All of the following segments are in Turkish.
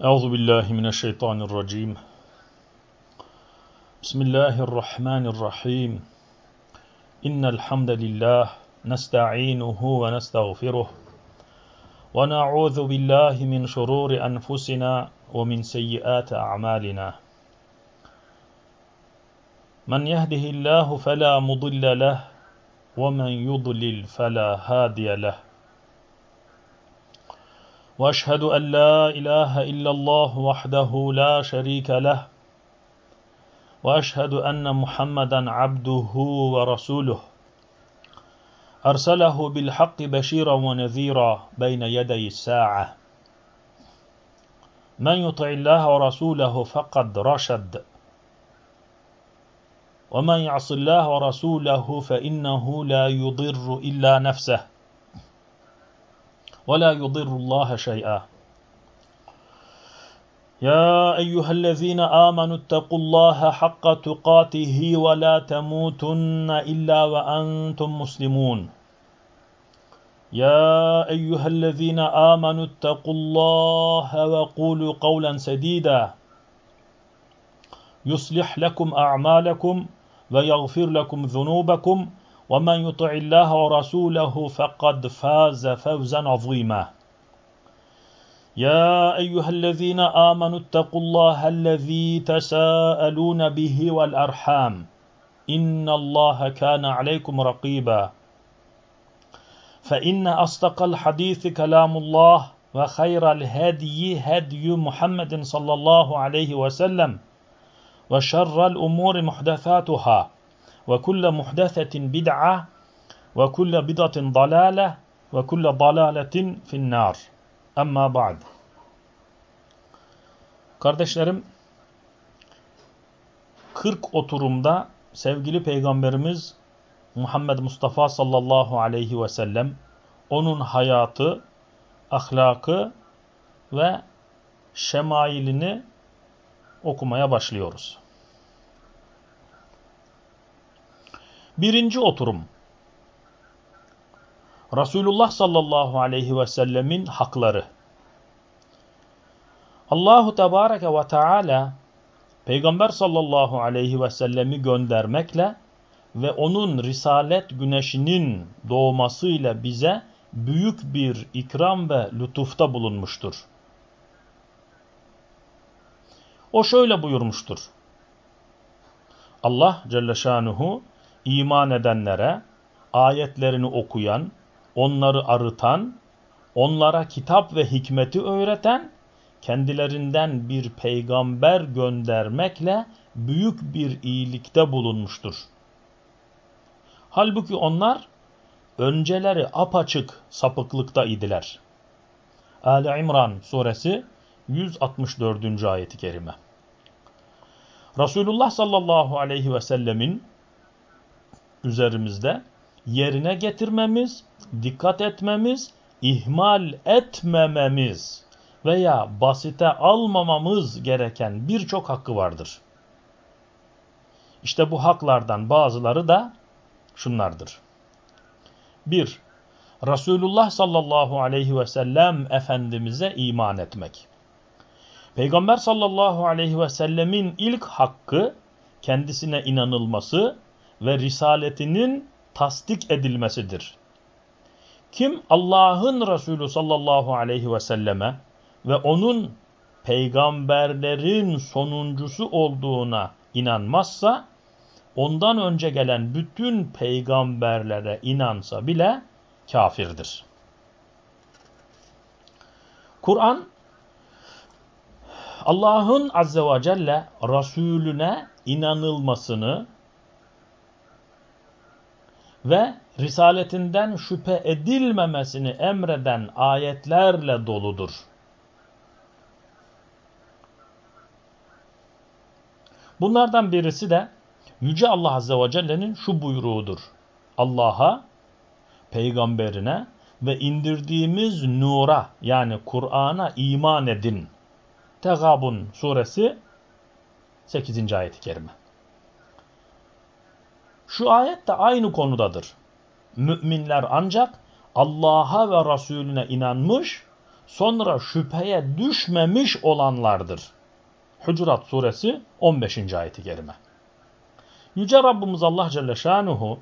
أعوذ بالله من الشيطان الرجيم. بسم الله الرحمن الرحيم. إن الحمد لله نستعينه ونستغفره ونعوذ بالله من شرور أنفسنا ومن سيئات أعمالنا. من يهده الله فلا مضل له ومن يضلل فلا هادي له. وأشهد أن لا إله إلا الله وحده لا شريك له وأشهد أن محمدا عبده ورسوله. أرسله بالحق بشيرا ونذيرا بين يدي الساعة. من يطع الله ورسوله فقد رشد ومن يعص الله ورسوله فإنه لا يضر إلا نفسه. ولا يضر الله شيئا. يا أيها الذين آمنوا اتقوا الله حق تقاته ولا تموتن إلا وأنتم مسلمون. يا أيها الذين آمنوا اتقوا الله وقولوا قولا سديدا. يصلح لكم أعمالكم ويغفر لكم ذنوبكم. ومن يطع الله ورسوله فقد فاز فوزا عظيما. يا ايها الذين امنوا اتقوا الله الذي تساءلون به والارحام. ان الله كان عليكم رقيبا. فان اصدق الحديث كلام الله وخير الهدي هدي محمد صلى الله عليه وسلم. وشر الأمور محدثاتها. ve kulle muhdesetin bid'a ve kulle bid'atin dalale ve kulle dalaletin finnar. Amma ba'd. Kardeşlerim, 40 oturumda sevgili Peygamberimiz Muhammed Mustafa sallallahu aleyhi ve sellem onun hayatı, ahlakı ve şemailini okumaya başlıyoruz. Birinci oturum. Resulullah sallallahu aleyhi ve sellemin hakları. Allahu Tebareke ve Teala Peygamber sallallahu aleyhi ve sellemi göndermekle ve onun risalet güneşinin doğmasıyla bize büyük bir ikram ve lütufta bulunmuştur. O şöyle buyurmuştur. Allah Celle Şanuhu iman edenlere ayetlerini okuyan, onları arıtan, onlara kitap ve hikmeti öğreten, kendilerinden bir peygamber göndermekle büyük bir iyilikte bulunmuştur. Halbuki onlar önceleri apaçık sapıklıkta idiler. Ali İmran suresi 164. ayeti kerime. Resulullah sallallahu aleyhi ve sellemin üzerimizde yerine getirmemiz, dikkat etmemiz, ihmal etmememiz veya basite almamamız gereken birçok hakkı vardır. İşte bu haklardan bazıları da şunlardır. 1. Resulullah sallallahu aleyhi ve sellem Efendimiz'e iman etmek. Peygamber sallallahu aleyhi ve sellemin ilk hakkı kendisine inanılması ve risaletinin tasdik edilmesidir. Kim Allah'ın Resulü sallallahu aleyhi ve selleme ve onun peygamberlerin sonuncusu olduğuna inanmazsa, ondan önce gelen bütün peygamberlere inansa bile kafirdir. Kur'an Allah'ın azze ve celle Resulüne inanılmasını ve risaletinden şüphe edilmemesini emreden ayetlerle doludur. Bunlardan birisi de Yüce Allah Azze ve Celle'nin şu buyruğudur. Allah'a, peygamberine ve indirdiğimiz nura yani Kur'an'a iman edin. Tegabun suresi 8. ayet-i kerime. Şu ayet de aynı konudadır. Müminler ancak Allah'a ve Resulüne inanmış, sonra şüpheye düşmemiş olanlardır. Hucurat suresi 15. ayeti kerime. Yüce Rabbimiz Allah Celle Şanuhu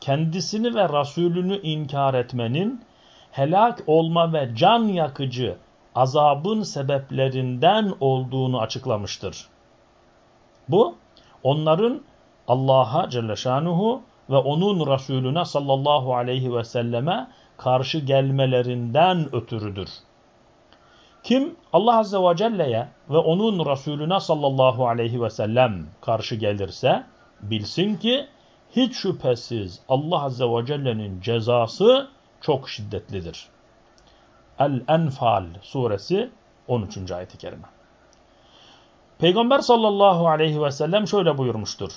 kendisini ve Resulünü inkar etmenin helak olma ve can yakıcı azabın sebeplerinden olduğunu açıklamıştır. Bu onların Allah'a Celle Şanuhu ve onun Resulüne sallallahu aleyhi ve selleme karşı gelmelerinden ötürüdür. Kim Allah Azze ve Celle'ye ve onun Resulüne sallallahu aleyhi ve sellem karşı gelirse bilsin ki hiç şüphesiz Allah Azze ve Celle'nin cezası çok şiddetlidir. El-Enfal suresi 13. ayeti kerime. Peygamber sallallahu aleyhi ve sellem şöyle buyurmuştur.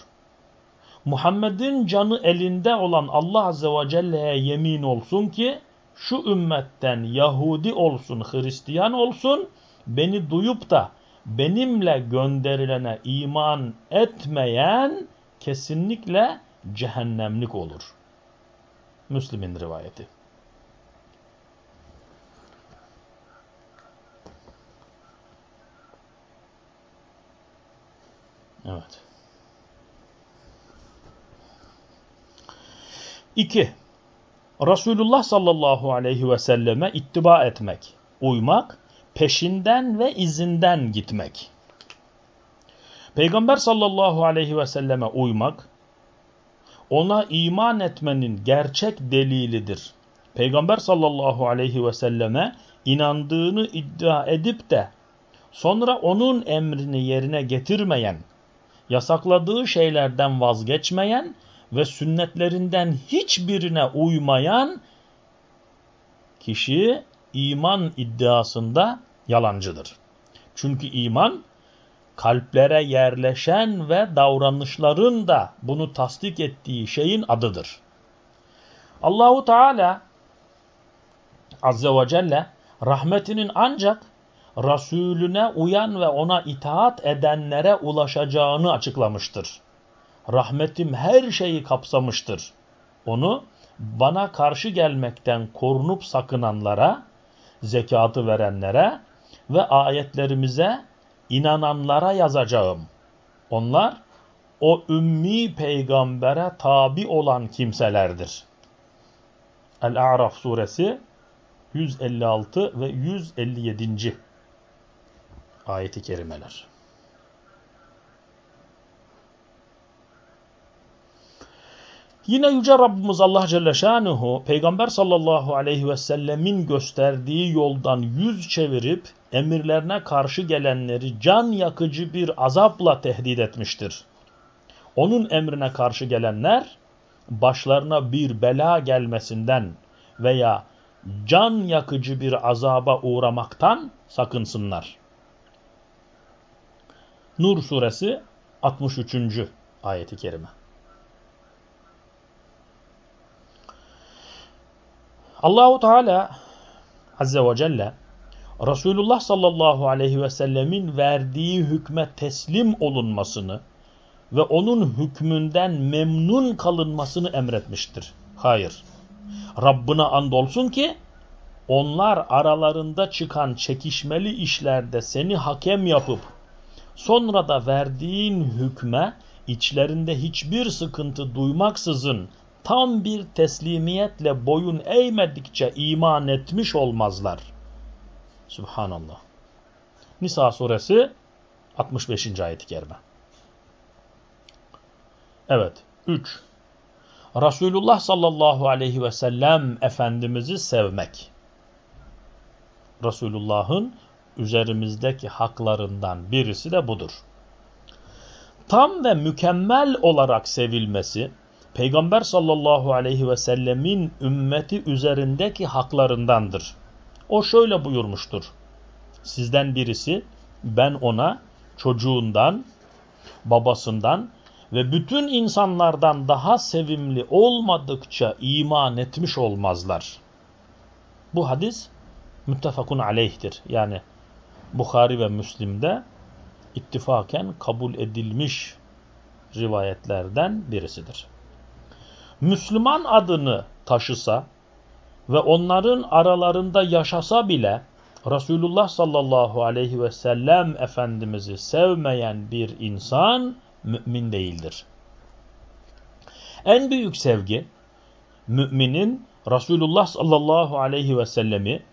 Muhammed'in canı elinde olan Allah Azze ve Celle'ye yemin olsun ki şu ümmetten Yahudi olsun, Hristiyan olsun beni duyup da benimle gönderilene iman etmeyen kesinlikle cehennemlik olur. Müslim'in rivayeti. Evet. 2. Resulullah sallallahu aleyhi ve selleme ittiba etmek, uymak, peşinden ve izinden gitmek. Peygamber sallallahu aleyhi ve selleme uymak, ona iman etmenin gerçek delilidir. Peygamber sallallahu aleyhi ve selleme inandığını iddia edip de sonra onun emrini yerine getirmeyen, yasakladığı şeylerden vazgeçmeyen ve sünnetlerinden hiçbirine uymayan kişi iman iddiasında yalancıdır. Çünkü iman kalplere yerleşen ve davranışların da bunu tasdik ettiği şeyin adıdır. Allahu Teala Azze ve Celle rahmetinin ancak Resulüne uyan ve ona itaat edenlere ulaşacağını açıklamıştır. Rahmetim her şeyi kapsamıştır. Onu bana karşı gelmekten korunup sakınanlara, zekatı verenlere ve ayetlerimize inananlara yazacağım. Onlar o ümmi peygambere tabi olan kimselerdir. El-A'raf suresi 156 ve 157. ayeti kerimeler. Yine Yüce Rabbimiz Allah Celle Şanuhu Peygamber sallallahu aleyhi ve sellemin gösterdiği yoldan yüz çevirip emirlerine karşı gelenleri can yakıcı bir azapla tehdit etmiştir. Onun emrine karşı gelenler başlarına bir bela gelmesinden veya can yakıcı bir azaba uğramaktan sakınsınlar. Nur suresi 63. ayeti kerime. Allahu Teala Azze ve Celle Resulullah sallallahu aleyhi ve sellemin verdiği hükme teslim olunmasını ve onun hükmünden memnun kalınmasını emretmiştir. Hayır. Rabbına andolsun ki onlar aralarında çıkan çekişmeli işlerde seni hakem yapıp sonra da verdiğin hükme içlerinde hiçbir sıkıntı duymaksızın tam bir teslimiyetle boyun eğmedikçe iman etmiş olmazlar. Subhanallah. Nisa suresi 65. ayet-i kerime. Evet. 3. Resulullah sallallahu aleyhi ve sellem Efendimiz'i sevmek. Resulullah'ın üzerimizdeki haklarından birisi de budur. Tam ve mükemmel olarak sevilmesi, Peygamber sallallahu aleyhi ve sellemin ümmeti üzerindeki haklarındandır. O şöyle buyurmuştur. Sizden birisi ben ona çocuğundan, babasından ve bütün insanlardan daha sevimli olmadıkça iman etmiş olmazlar. Bu hadis müttefakun aleyhtir. Yani Bukhari ve Müslim'de ittifaken kabul edilmiş rivayetlerden birisidir. Müslüman adını taşısa ve onların aralarında yaşasa bile Resulullah sallallahu aleyhi ve sellem Efendimiz'i sevmeyen bir insan mümin değildir. En büyük sevgi müminin Resulullah sallallahu aleyhi ve sellemi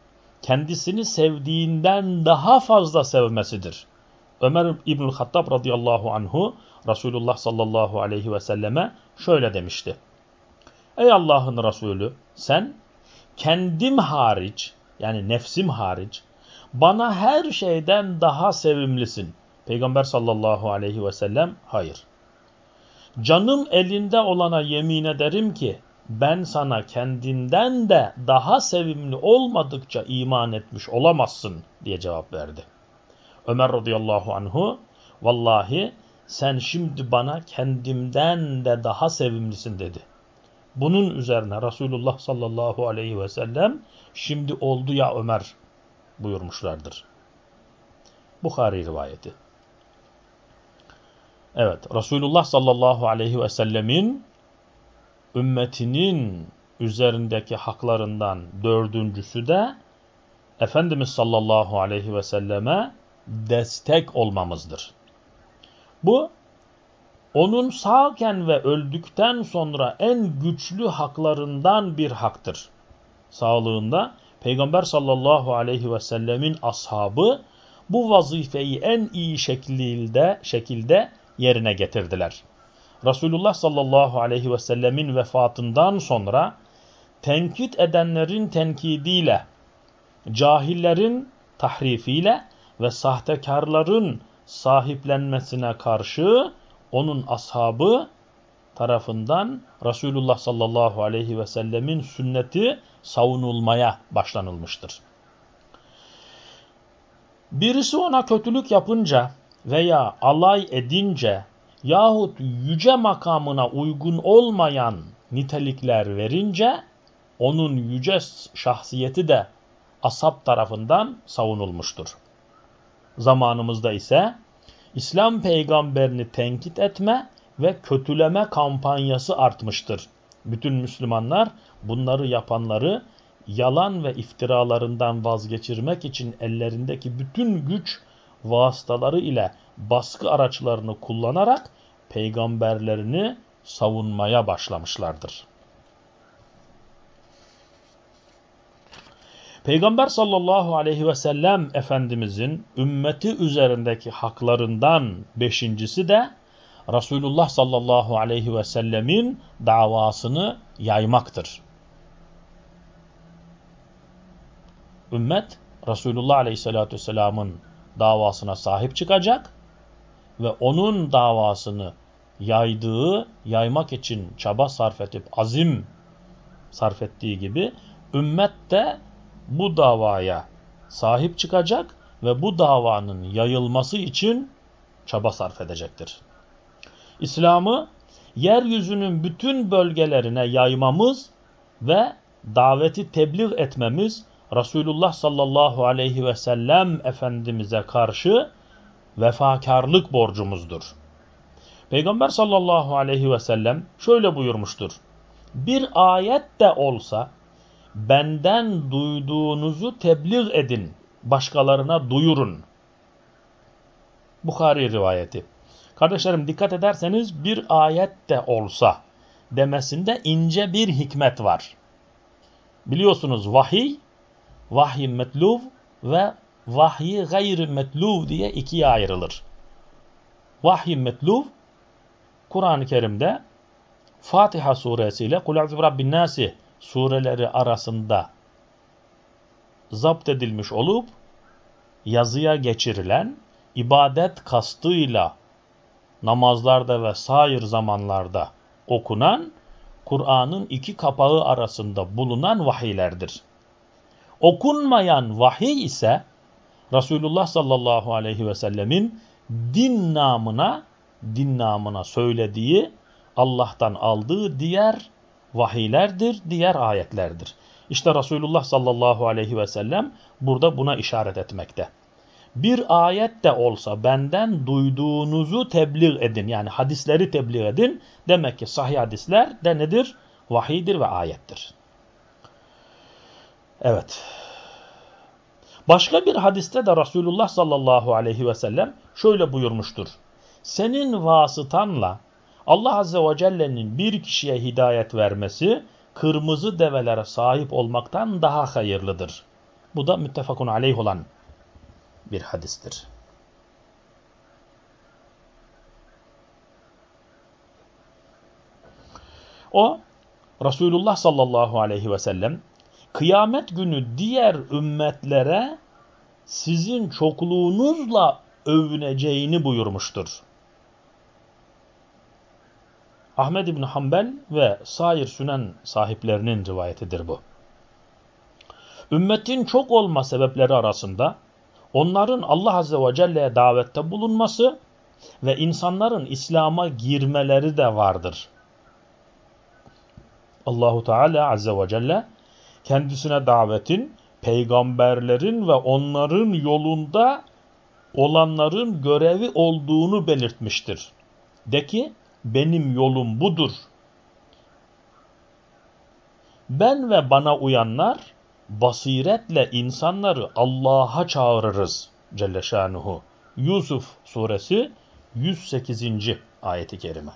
kendisini sevdiğinden daha fazla sevmesidir. Ömer İbnül Hattab radıyallahu anhu Resulullah sallallahu aleyhi ve selleme şöyle demişti. Ey Allah'ın Resulü sen kendim hariç yani nefsim hariç bana her şeyden daha sevimlisin. Peygamber sallallahu aleyhi ve sellem hayır. Canım elinde olana yemin ederim ki ben sana kendinden de daha sevimli olmadıkça iman etmiş olamazsın diye cevap verdi. Ömer radıyallahu anhu vallahi sen şimdi bana kendimden de daha sevimlisin dedi. Bunun üzerine Resulullah sallallahu aleyhi ve sellem şimdi oldu ya Ömer buyurmuşlardır. Bukhari rivayeti. Evet Resulullah sallallahu aleyhi ve sellemin ümmetinin üzerindeki haklarından dördüncüsü de Efendimiz sallallahu aleyhi ve selleme destek olmamızdır. Bu onun sağken ve öldükten sonra en güçlü haklarından bir haktır. Sağlığında Peygamber sallallahu aleyhi ve sellemin ashabı bu vazifeyi en iyi şekilde, şekilde yerine getirdiler. Resulullah sallallahu aleyhi ve sellemin vefatından sonra tenkit edenlerin tenkidiyle, cahillerin tahrifiyle ve sahtekarların sahiplenmesine karşı onun ashabı tarafından Resulullah sallallahu aleyhi ve sellemin sünneti savunulmaya başlanılmıştır. Birisi ona kötülük yapınca veya alay edince yahut yüce makamına uygun olmayan nitelikler verince onun yüce şahsiyeti de asap tarafından savunulmuştur. Zamanımızda ise İslam peygamberini tenkit etme ve kötüleme kampanyası artmıştır. Bütün Müslümanlar bunları yapanları yalan ve iftiralarından vazgeçirmek için ellerindeki bütün güç vasıtaları ile baskı araçlarını kullanarak peygamberlerini savunmaya başlamışlardır. Peygamber sallallahu aleyhi ve sellem Efendimizin ümmeti üzerindeki haklarından beşincisi de Resulullah sallallahu aleyhi ve sellemin davasını yaymaktır. Ümmet Resulullah aleyhissalatü vesselamın davasına sahip çıkacak ve onun davasını yaydığı, yaymak için çaba sarf edip azim sarf ettiği gibi ümmet de bu davaya sahip çıkacak ve bu davanın yayılması için çaba sarf edecektir. İslam'ı yeryüzünün bütün bölgelerine yaymamız ve daveti tebliğ etmemiz Resulullah sallallahu aleyhi ve sellem Efendimiz'e karşı vefakarlık borcumuzdur. Peygamber sallallahu aleyhi ve sellem şöyle buyurmuştur. Bir ayet de olsa benden duyduğunuzu tebliğ edin, başkalarına duyurun. Bukhari rivayeti. Kardeşlerim dikkat ederseniz bir ayet de olsa demesinde ince bir hikmet var. Biliyorsunuz vahiy, vahiy metluv ve vahiy gayri metluv diye ikiye ayrılır. Vahiy metluv, Kur'an-ı Kerim'de Fatiha suresiyle Kul A'udhu Rabbin Nasi sureleri arasında zapt edilmiş olup yazıya geçirilen ibadet kastıyla namazlarda ve sair zamanlarda okunan Kur'an'ın iki kapağı arasında bulunan vahiylerdir. Okunmayan vahiy ise Resulullah sallallahu aleyhi ve sellemin din namına din namına söylediği Allah'tan aldığı diğer vahiylerdir, diğer ayetlerdir. İşte Resulullah sallallahu aleyhi ve sellem burada buna işaret etmekte. Bir ayet de olsa benden duyduğunuzu tebliğ edin. Yani hadisleri tebliğ edin. Demek ki sahih hadisler de nedir? Vahidir ve ayettir. Evet. Başka bir hadiste de Resulullah sallallahu aleyhi ve sellem şöyle buyurmuştur. Senin vasıtanla Allah azze ve celle'nin bir kişiye hidayet vermesi kırmızı develere sahip olmaktan daha hayırlıdır. Bu da müttefakun aleyh olan bir hadistir. O Resulullah sallallahu aleyhi ve sellem kıyamet günü diğer ümmetlere sizin çokluğunuzla övüneceğini buyurmuştur. Ahmed İbni Hanbel ve sair sünen sahiplerinin rivayetidir bu. Ümmetin çok olma sebepleri arasında onların Allah Azze ve Celle'ye davette bulunması ve insanların İslam'a girmeleri de vardır. Allahu Teala Azze ve Celle kendisine davetin peygamberlerin ve onların yolunda olanların görevi olduğunu belirtmiştir. De ki benim yolum budur. Ben ve bana uyanlar basiretle insanları Allah'a çağırırız Celle Şanuhu. Yusuf suresi 108. ayeti kerime.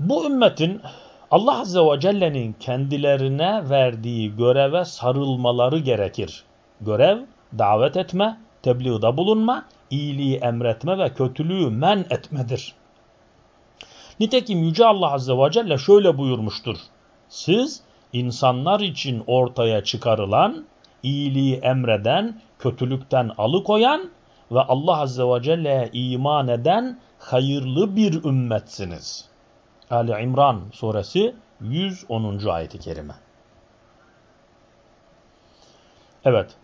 Bu ümmetin Allah Azze ve Celle'nin kendilerine verdiği göreve sarılmaları gerekir. Görev, davet etme, tebliğde bulunma, iyiliği emretme ve kötülüğü men etmedir. Nitekim Yüce Allah Azze ve Celle şöyle buyurmuştur. Siz insanlar için ortaya çıkarılan, iyiliği emreden, kötülükten alıkoyan ve Allah Azze ve Celle'ye iman eden hayırlı bir ümmetsiniz. Ali İmran suresi 110. ayeti kerime. Evet,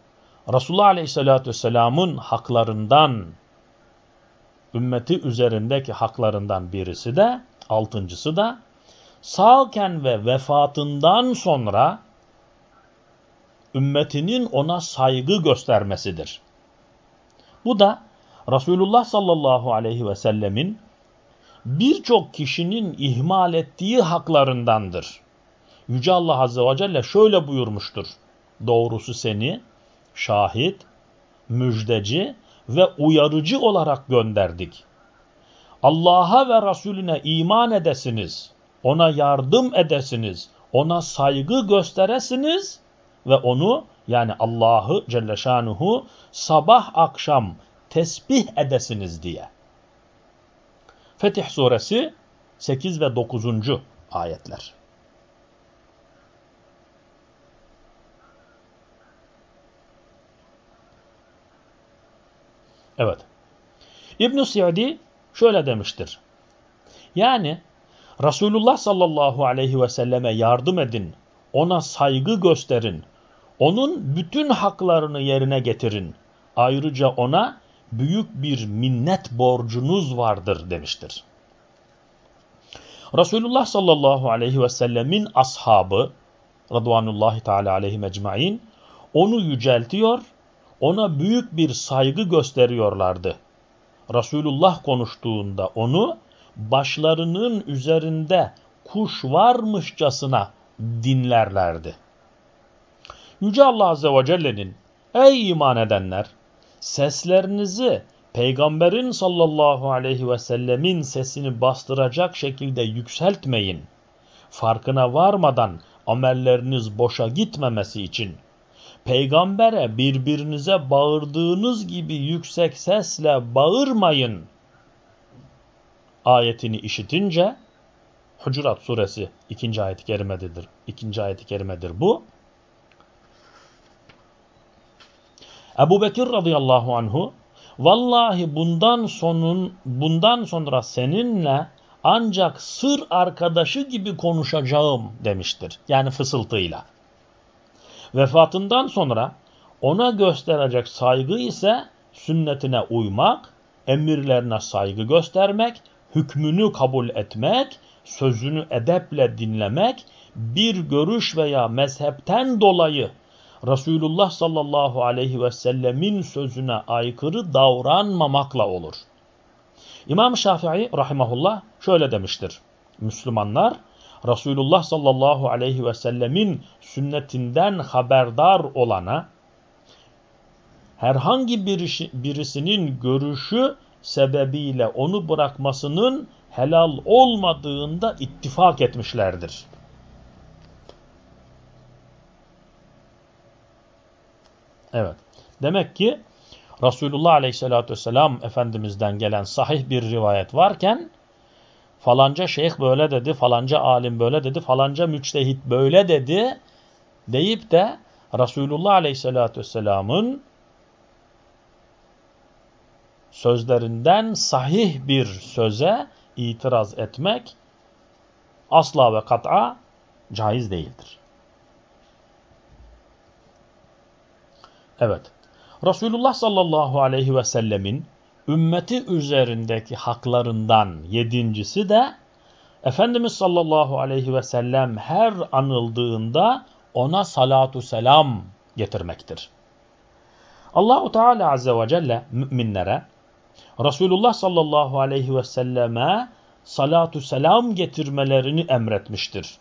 Resulullah Aleyhisselatü Vesselam'ın haklarından, ümmeti üzerindeki haklarından birisi de, altıncısı da, sağken ve vefatından sonra ümmetinin ona saygı göstermesidir. Bu da Resulullah sallallahu aleyhi ve sellemin birçok kişinin ihmal ettiği haklarındandır. Yüce Allah Azze ve Celle şöyle buyurmuştur. Doğrusu seni şahit, müjdeci ve uyarıcı olarak gönderdik. Allah'a ve Resulüne iman edesiniz, ona yardım edesiniz, ona saygı gösteresiniz ve onu yani Allah'ı Celle Şanuhu sabah akşam tesbih edesiniz diye. Fetih suresi 8 ve 9. ayetler. Evet. İbn-i Siyadi şöyle demiştir. Yani Resulullah sallallahu aleyhi ve selleme yardım edin, ona saygı gösterin, onun bütün haklarını yerine getirin. Ayrıca ona büyük bir minnet borcunuz vardır demiştir. Resulullah sallallahu aleyhi ve sellemin ashabı radvanullahi teala aleyhi mecmain onu yüceltiyor, ona büyük bir saygı gösteriyorlardı. Resulullah konuştuğunda onu başlarının üzerinde kuş varmışçasına dinlerlerdi. Yüce Allah Azze ve Celle'nin ey iman edenler seslerinizi peygamberin sallallahu aleyhi ve sellemin sesini bastıracak şekilde yükseltmeyin. Farkına varmadan amelleriniz boşa gitmemesi için peygambere birbirinize bağırdığınız gibi yüksek sesle bağırmayın ayetini işitince Hucurat suresi ikinci ayet-i kerimedir. İkinci ayet-i kerimedir bu. Ebu Bekir radıyallahu anhu vallahi bundan sonun bundan sonra seninle ancak sır arkadaşı gibi konuşacağım demiştir. Yani fısıltıyla. Vefatından sonra ona gösterecek saygı ise sünnetine uymak, emirlerine saygı göstermek, hükmünü kabul etmek, sözünü edeple dinlemek, bir görüş veya mezhepten dolayı Resulullah sallallahu aleyhi ve sellemin sözüne aykırı davranmamakla olur. İmam Şafii rahimahullah şöyle demiştir. Müslümanlar Resulullah sallallahu aleyhi ve sellemin sünnetinden haberdar olana herhangi birisinin görüşü sebebiyle onu bırakmasının helal olmadığında ittifak etmişlerdir. Evet. Demek ki Resulullah Aleyhisselatü Vesselam Efendimiz'den gelen sahih bir rivayet varken falanca şeyh böyle dedi, falanca alim böyle dedi, falanca müçtehit böyle dedi deyip de Resulullah Aleyhisselatü Vesselam'ın sözlerinden sahih bir söze itiraz etmek asla ve kat'a caiz değildir. Evet. Resulullah sallallahu aleyhi ve sellemin ümmeti üzerindeki haklarından yedincisi de Efendimiz sallallahu aleyhi ve sellem her anıldığında ona salatu selam getirmektir. Allahu Teala azze ve celle müminlere Resulullah sallallahu aleyhi ve selleme salatu selam getirmelerini emretmiştir.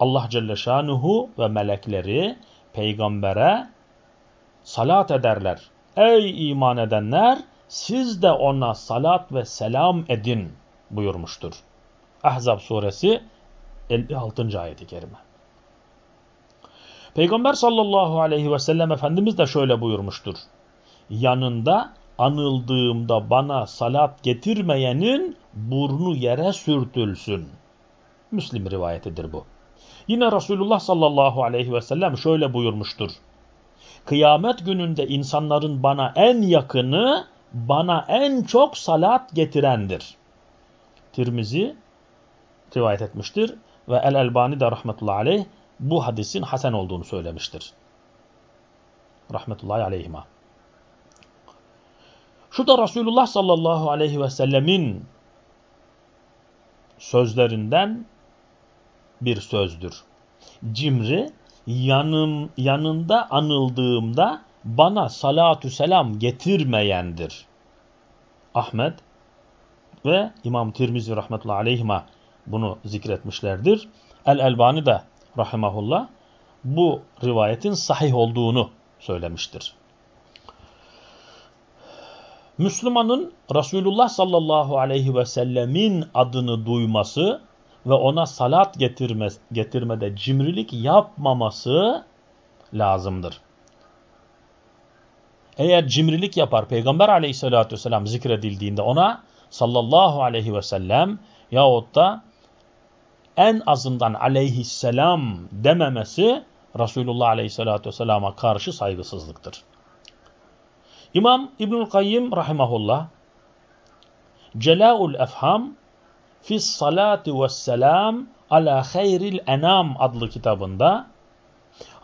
Allah Celle Şanuhu ve melekleri peygambere salat ederler. Ey iman edenler siz de ona salat ve selam edin buyurmuştur. Ahzab suresi 56. ayeti kerime. Peygamber sallallahu aleyhi ve sellem Efendimiz de şöyle buyurmuştur. Yanında anıldığımda bana salat getirmeyenin burnu yere sürtülsün. Müslim rivayetidir bu. Yine Resulullah sallallahu aleyhi ve sellem şöyle buyurmuştur. Kıyamet gününde insanların bana en yakını, bana en çok salat getirendir. Tirmizi rivayet etmiştir ve El-Elbani de rahmetullahi aleyh bu hadisin hasen olduğunu söylemiştir. Rahmetullahi aleyhima. Şu da Resulullah sallallahu aleyhi ve sellemin sözlerinden bir sözdür. Cimri yanım, yanında anıldığımda bana salatü selam getirmeyendir. Ahmet ve İmam Tirmizi rahmetullahi aleyhima bunu zikretmişlerdir. El-Elbani de rahimahullah bu rivayetin sahih olduğunu söylemiştir. Müslümanın Resulullah sallallahu aleyhi ve sellemin adını duyması ve ona salat getirme, getirmede cimrilik yapmaması lazımdır. Eğer cimrilik yapar Peygamber aleyhissalatü vesselam zikredildiğinde ona sallallahu aleyhi ve sellem yahut da en azından aleyhisselam dememesi Resulullah aleyhissalatü vesselama karşı saygısızlıktır. İmam İbnül Kayyim rahimahullah Celâul Efham Fis Salati ve Selam ala Hayril Enam adlı kitabında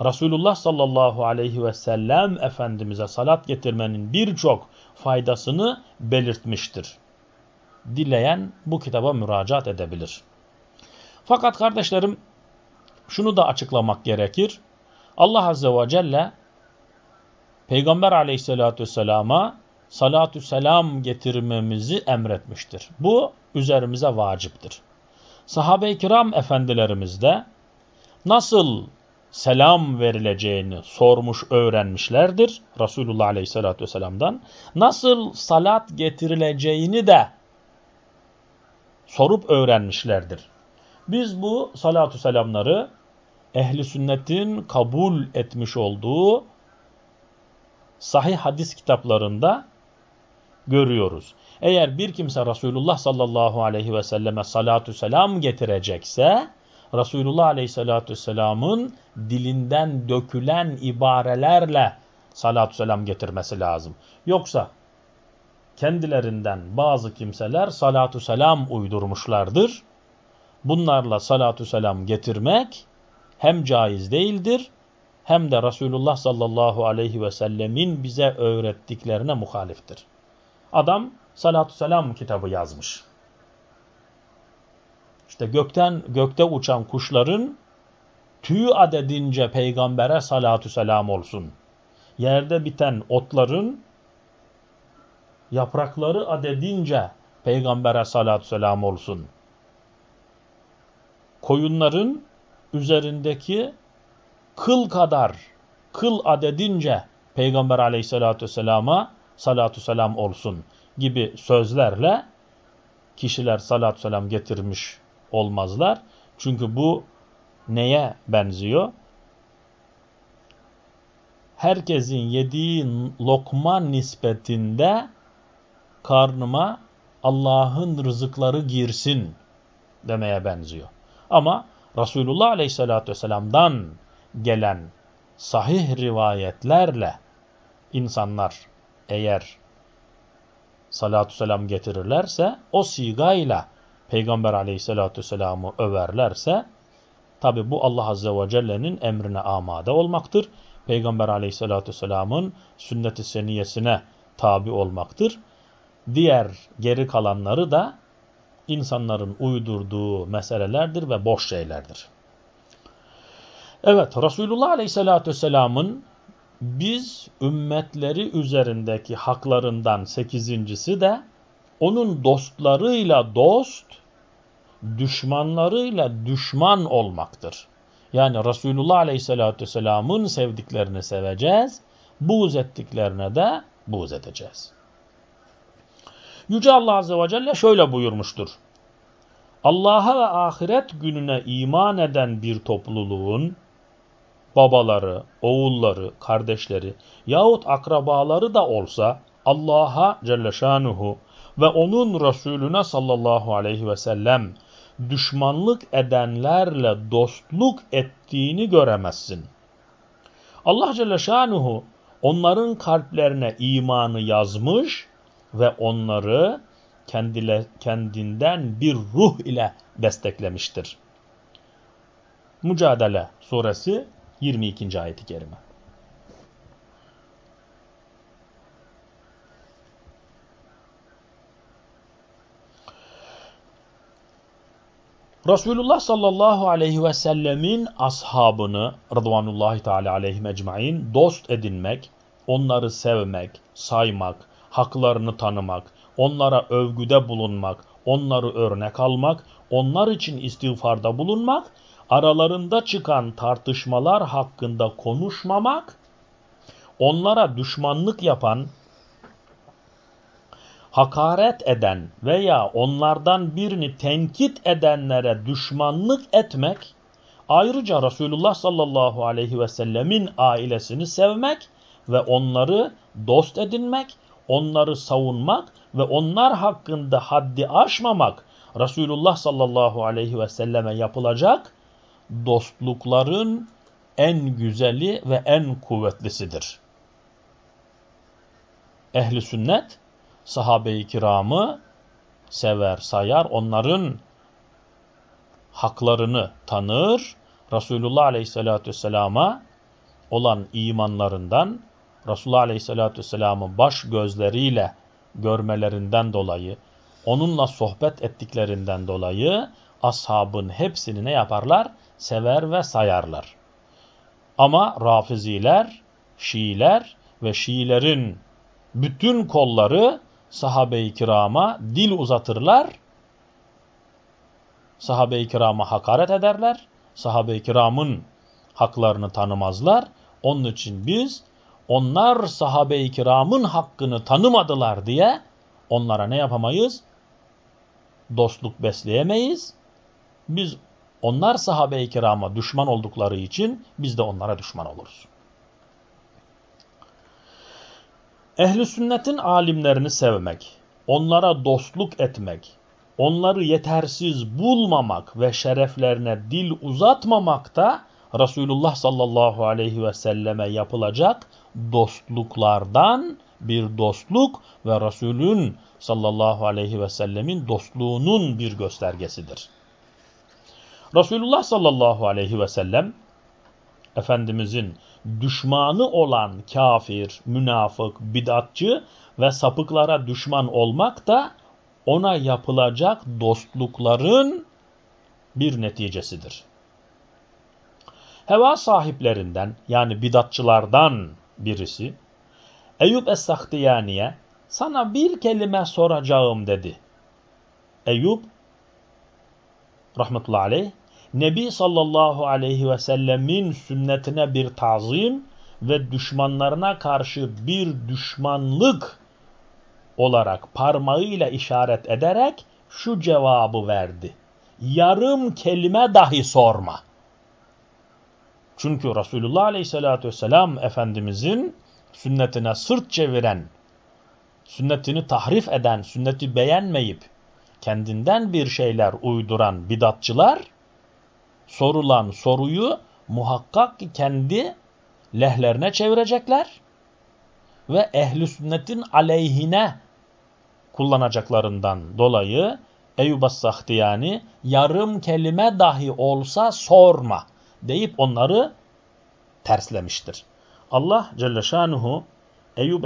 Resulullah sallallahu aleyhi ve sellem Efendimiz'e salat getirmenin birçok faydasını belirtmiştir. Dileyen bu kitaba müracaat edebilir. Fakat kardeşlerim şunu da açıklamak gerekir. Allah Azze ve Celle Peygamber aleyhissalatü vesselama salatü selam getirmemizi emretmiştir. Bu üzerimize vaciptir. Sahabe-i kiram efendilerimiz de nasıl selam verileceğini sormuş öğrenmişlerdir Resulullah aleyhissalatü vesselam'dan. Nasıl salat getirileceğini de sorup öğrenmişlerdir. Biz bu salatü selamları ehli sünnetin kabul etmiş olduğu sahih hadis kitaplarında görüyoruz. Eğer bir kimse Resulullah sallallahu aleyhi ve selleme salatü selam getirecekse Resulullah aleyhissalatü vesselamın dilinden dökülen ibarelerle salatü selam getirmesi lazım. Yoksa kendilerinden bazı kimseler salatü selam uydurmuşlardır. Bunlarla salatü selam getirmek hem caiz değildir hem de Resulullah sallallahu aleyhi ve sellemin bize öğrettiklerine muhaliftir. Adam salatü selam kitabı yazmış. İşte gökten gökte uçan kuşların tüy adedince peygambere salatü selam olsun. Yerde biten otların yaprakları adedince peygambere salatü selam olsun. koyunların üzerindeki kıl kadar, kıl adedince Peygamber aleyhissalatü vesselama salatu selam olsun gibi sözlerle kişiler salatu selam getirmiş olmazlar. Çünkü bu neye benziyor? Herkesin yediği lokma nispetinde karnıma Allah'ın rızıkları girsin demeye benziyor. Ama Resulullah Aleyhisselatü Vesselam'dan gelen sahih rivayetlerle insanlar eğer salatu selam getirirlerse o sigayla Peygamber aleyhissalatü vesselam'ı överlerse tabi bu Allah azze ve celle'nin emrine amade olmaktır. Peygamber aleyhissalatü vesselamın sünnet-i seniyesine tabi olmaktır. Diğer geri kalanları da insanların uydurduğu meselelerdir ve boş şeylerdir. Evet Resulullah aleyhissalatü vesselamın biz ümmetleri üzerindeki haklarından sekizincisi de onun dostlarıyla dost, düşmanlarıyla düşman olmaktır. Yani Resulullah Aleyhisselatü Vesselam'ın sevdiklerini seveceğiz, buğz ettiklerine de buğz edeceğiz. Yüce Allah Azze ve Celle şöyle buyurmuştur. Allah'a ve ahiret gününe iman eden bir topluluğun babaları, oğulları, kardeşleri yahut akrabaları da olsa Allah'a Celle Şanuhu ve onun Resulüne sallallahu aleyhi ve sellem düşmanlık edenlerle dostluk ettiğini göremezsin. Allah Celle Şanuhu onların kalplerine imanı yazmış ve onları kendile, kendinden bir ruh ile desteklemiştir. Mücadele suresi 22. ayeti kerime. Resulullah sallallahu aleyhi ve sellemin ashabını rıdvanullahi teala aleyhi ecmain dost edinmek, onları sevmek, saymak, haklarını tanımak, onlara övgüde bulunmak, onları örnek almak, onlar için istiğfarda bulunmak, aralarında çıkan tartışmalar hakkında konuşmamak, onlara düşmanlık yapan, hakaret eden veya onlardan birini tenkit edenlere düşmanlık etmek, ayrıca Resulullah sallallahu aleyhi ve sellemin ailesini sevmek ve onları dost edinmek, onları savunmak ve onlar hakkında haddi aşmamak Resulullah sallallahu aleyhi ve selleme yapılacak dostlukların en güzeli ve en kuvvetlisidir. Ehli sünnet sahabe-i kiramı sever, sayar, onların haklarını tanır. Resulullah Aleyhisselatü Vesselam'a olan imanlarından, Resulullah Aleyhisselatü Vesselam'ı baş gözleriyle görmelerinden dolayı, onunla sohbet ettiklerinden dolayı ashabın hepsini ne yaparlar? Sever ve sayarlar. Ama Rafiziler, Şiiler ve Şiilerin bütün kolları sahabe-i kirama dil uzatırlar. Sahabe-i kirama hakaret ederler. Sahabe-i kiramın haklarını tanımazlar. Onun için biz onlar sahabe-i kiramın hakkını tanımadılar diye onlara ne yapamayız? Dostluk besleyemeyiz. Biz onlar sahabe-i kirama düşman oldukları için biz de onlara düşman oluruz. Ehli sünnetin alimlerini sevmek, onlara dostluk etmek, onları yetersiz bulmamak ve şereflerine dil uzatmamak da Resulullah sallallahu aleyhi ve selleme yapılacak dostluklardan bir dostluk ve Resulün sallallahu aleyhi ve sellemin dostluğunun bir göstergesidir. Resulullah sallallahu aleyhi ve sellem Efendimizin düşmanı olan kafir, münafık, bidatçı ve sapıklara düşman olmak da ona yapılacak dostlukların bir neticesidir. Heva sahiplerinden yani bidatçılardan birisi Eyüp Es-Sahtiyani'ye sana bir kelime soracağım dedi. Eyüp rahmetullahi aleyh Nebi sallallahu aleyhi ve sellemin sünnetine bir tazim ve düşmanlarına karşı bir düşmanlık olarak parmağıyla işaret ederek şu cevabı verdi. Yarım kelime dahi sorma. Çünkü Resulullah Aleyhisselatü Vesselam Efendimizin sünnetine sırt çeviren, sünnetini tahrif eden, sünneti beğenmeyip kendinden bir şeyler uyduran bidatçılar sorulan soruyu muhakkak kendi lehlerine çevirecekler ve ehli sünnetin aleyhine kullanacaklarından dolayı Eyyub Sahtiyani yarım kelime dahi olsa sorma deyip onları terslemiştir. Allah Celle Şanuhu Eyyub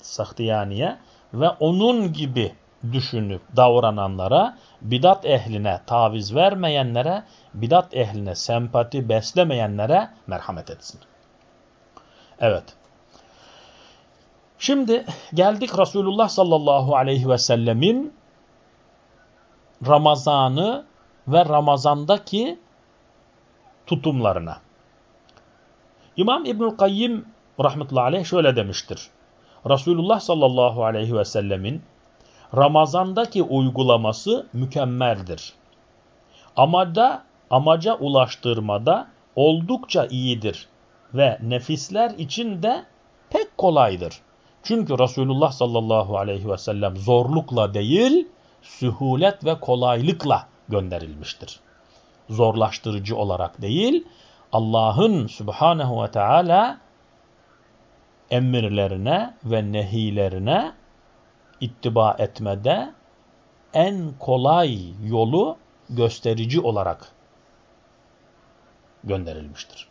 Sahtiyani'ye ve onun gibi düşünüp davrananlara, bidat ehline taviz vermeyenlere, bidat ehline sempati beslemeyenlere merhamet etsin. Evet. Şimdi geldik Resulullah sallallahu aleyhi ve sellemin Ramazan'ı ve Ramazan'daki tutumlarına. İmam İbnül Kayyim rahmetullahi aleyh şöyle demiştir. Resulullah sallallahu aleyhi ve sellemin Ramazandaki uygulaması mükemmeldir. Amada, amaca ulaştırmada oldukça iyidir ve nefisler için de pek kolaydır. Çünkü Resulullah sallallahu aleyhi ve sellem zorlukla değil, sühulet ve kolaylıkla gönderilmiştir. Zorlaştırıcı olarak değil, Allah'ın subhanehu ve teala emirlerine ve nehilerine ittiba etmede en kolay yolu gösterici olarak gönderilmiştir.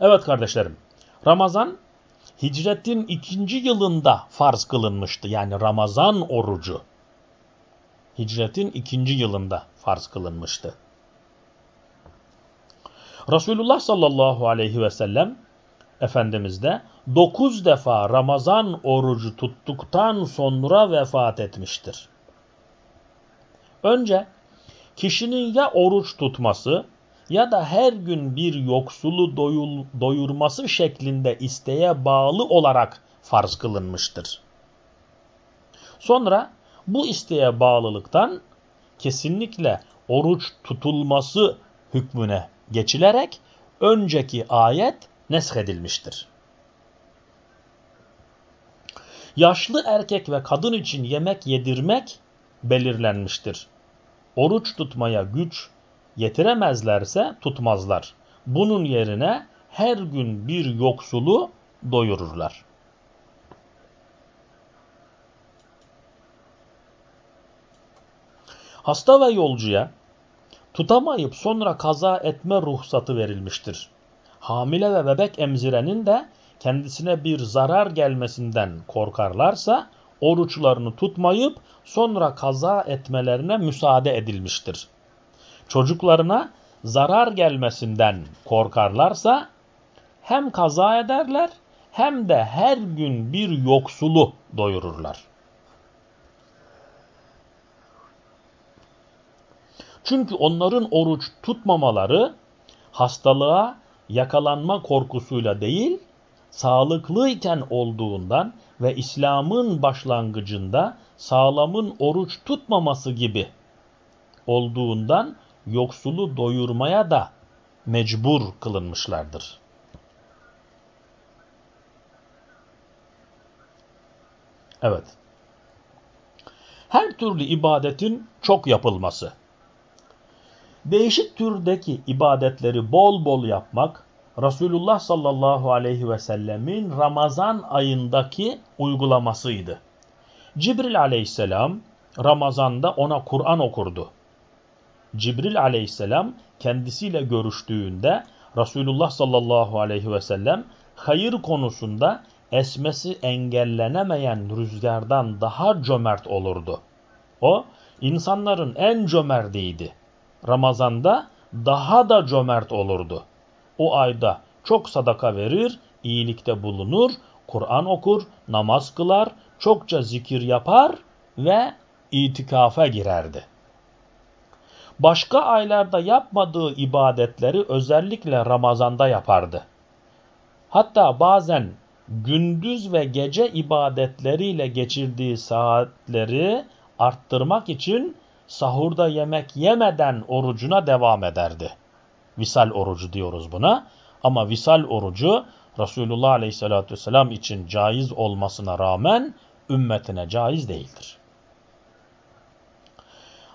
Evet kardeşlerim, Ramazan hicretin ikinci yılında farz kılınmıştı. Yani Ramazan orucu hicretin ikinci yılında farz kılınmıştı. Resulullah sallallahu aleyhi ve sellem Efendimiz de 9 defa Ramazan orucu tuttuktan sonra vefat etmiştir. Önce kişinin ya oruç tutması ya da her gün bir yoksulu doyul, doyurması şeklinde isteğe bağlı olarak farz kılınmıştır. Sonra bu isteğe bağlılıktan kesinlikle oruç tutulması hükmüne geçilerek önceki ayet neshedilmiştir. Yaşlı erkek ve kadın için yemek yedirmek belirlenmiştir. Oruç tutmaya güç yetiremezlerse tutmazlar. Bunun yerine her gün bir yoksulu doyururlar. Hasta ve yolcuya tutamayıp sonra kaza etme ruhsatı verilmiştir. Hamile ve bebek emzirenin de kendisine bir zarar gelmesinden korkarlarsa oruçlarını tutmayıp sonra kaza etmelerine müsaade edilmiştir. Çocuklarına zarar gelmesinden korkarlarsa hem kaza ederler hem de her gün bir yoksulu doyururlar. Çünkü onların oruç tutmamaları hastalığa yakalanma korkusuyla değil, sağlıklıyken olduğundan ve İslam'ın başlangıcında sağlamın oruç tutmaması gibi olduğundan yoksulu doyurmaya da mecbur kılınmışlardır. Evet. Her türlü ibadetin çok yapılması. Değişik türdeki ibadetleri bol bol yapmak, Resulullah sallallahu aleyhi ve sellemin Ramazan ayındaki uygulamasıydı. Cibril aleyhisselam Ramazan'da ona Kur'an okurdu. Cibril aleyhisselam kendisiyle görüştüğünde Resulullah sallallahu aleyhi ve sellem hayır konusunda esmesi engellenemeyen rüzgardan daha cömert olurdu. O insanların en cömertiydi. Ramazanda daha da cömert olurdu. O ayda çok sadaka verir, iyilikte bulunur, Kur'an okur, namaz kılar, çokça zikir yapar ve itikafa girerdi. başka aylarda yapmadığı ibadetleri özellikle Ramazan'da yapardı. Hatta bazen gündüz ve gece ibadetleriyle geçirdiği saatleri arttırmak için sahurda yemek yemeden orucuna devam ederdi. Visal orucu diyoruz buna. Ama visal orucu Resulullah Aleyhisselatü Vesselam için caiz olmasına rağmen ümmetine caiz değildir.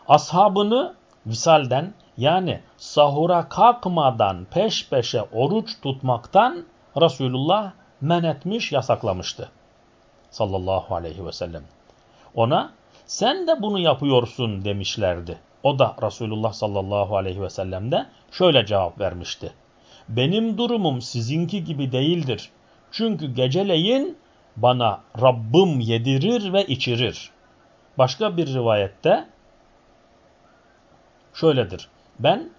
Ashabını visalden yani sahura kalkmadan peş peşe oruç tutmaktan Resulullah men etmiş, yasaklamıştı. Sallallahu aleyhi ve sellem. Ona sen de bunu yapıyorsun demişlerdi. O da Resulullah sallallahu aleyhi ve sellem'de şöyle cevap vermişti. Benim durumum sizinki gibi değildir. Çünkü geceleyin bana Rabbim yedirir ve içirir. Başka bir rivayette şöyledir. Ben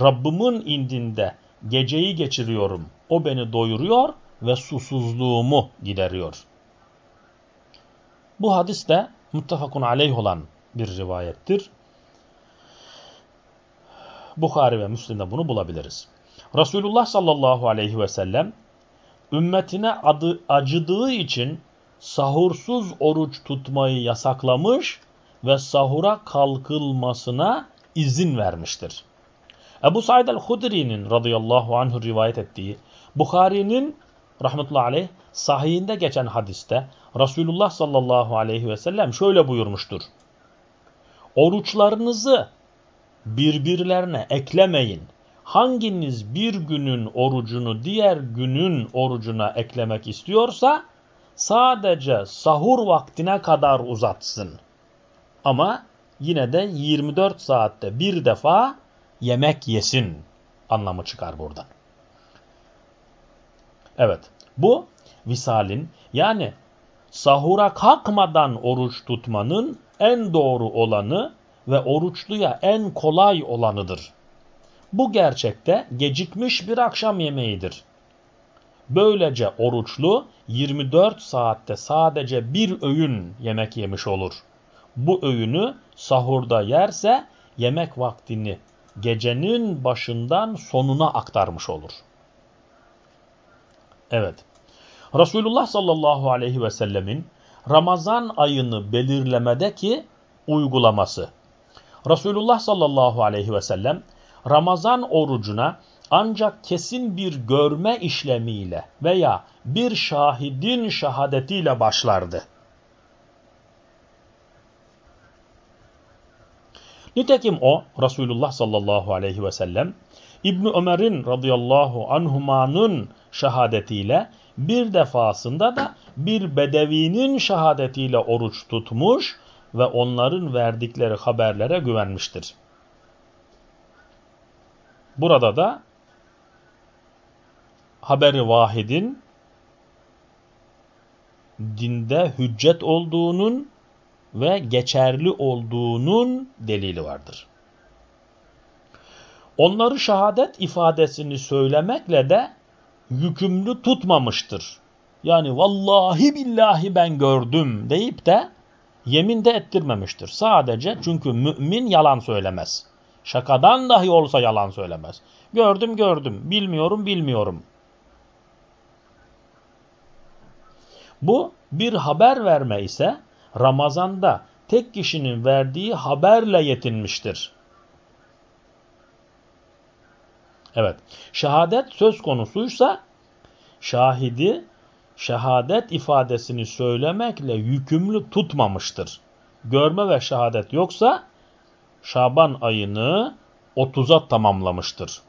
Rabbimin indinde geceyi geçiriyorum. O beni doyuruyor ve susuzluğumu gideriyor. Bu hadis de muttefakun aleyh olan bir rivayettir. Bukhari ve Müslim'de bunu bulabiliriz. Resulullah sallallahu aleyhi ve sellem ümmetine adı, acıdığı için sahursuz oruç tutmayı yasaklamış ve sahura kalkılmasına izin vermiştir. Ebu Said el-Hudri'nin radıyallahu anh rivayet ettiği, Bukhari'nin rahmetullahi aleyh sahihinde geçen hadiste Resulullah sallallahu aleyhi ve sellem şöyle buyurmuştur. Oruçlarınızı birbirlerine eklemeyin. Hanginiz bir günün orucunu diğer günün orucuna eklemek istiyorsa sadece sahur vaktine kadar uzatsın. Ama yine de 24 saatte bir defa yemek yesin anlamı çıkar buradan. Evet bu visalin yani sahura kalkmadan oruç tutmanın en doğru olanı ve oruçluya en kolay olanıdır. Bu gerçekte gecikmiş bir akşam yemeğidir. Böylece oruçlu 24 saatte sadece bir öğün yemek yemiş olur. Bu öğünü sahurda yerse yemek vaktini gecenin başından sonuna aktarmış olur. Evet. Resulullah sallallahu aleyhi ve sellemin Ramazan ayını belirlemedeki uygulaması. Resulullah sallallahu aleyhi ve sellem Ramazan orucuna ancak kesin bir görme işlemiyle veya bir şahidin şehadetiyle başlardı. Nitekim o Resulullah sallallahu aleyhi ve sellem İbn Ömer'in radıyallahu anhumanın şehadetiyle bir defasında da bir bedevinin şehadetiyle oruç tutmuş ve onların verdikleri haberlere güvenmiştir. Burada da haberi vahidin dinde hüccet olduğunun ve geçerli olduğunun delili vardır. Onları şehadet ifadesini söylemekle de yükümlü tutmamıştır. Yani vallahi billahi ben gördüm deyip de yemin de ettirmemiştir. Sadece çünkü mümin yalan söylemez. Şakadan dahi olsa yalan söylemez. Gördüm gördüm, bilmiyorum bilmiyorum. Bu bir haber verme ise Ramazan'da tek kişinin verdiği haberle yetinmiştir. Evet, şehadet söz konusuysa şahidi şehadet ifadesini söylemekle yükümlü tutmamıştır. Görme ve şehadet yoksa Şaban ayını 30'a tamamlamıştır.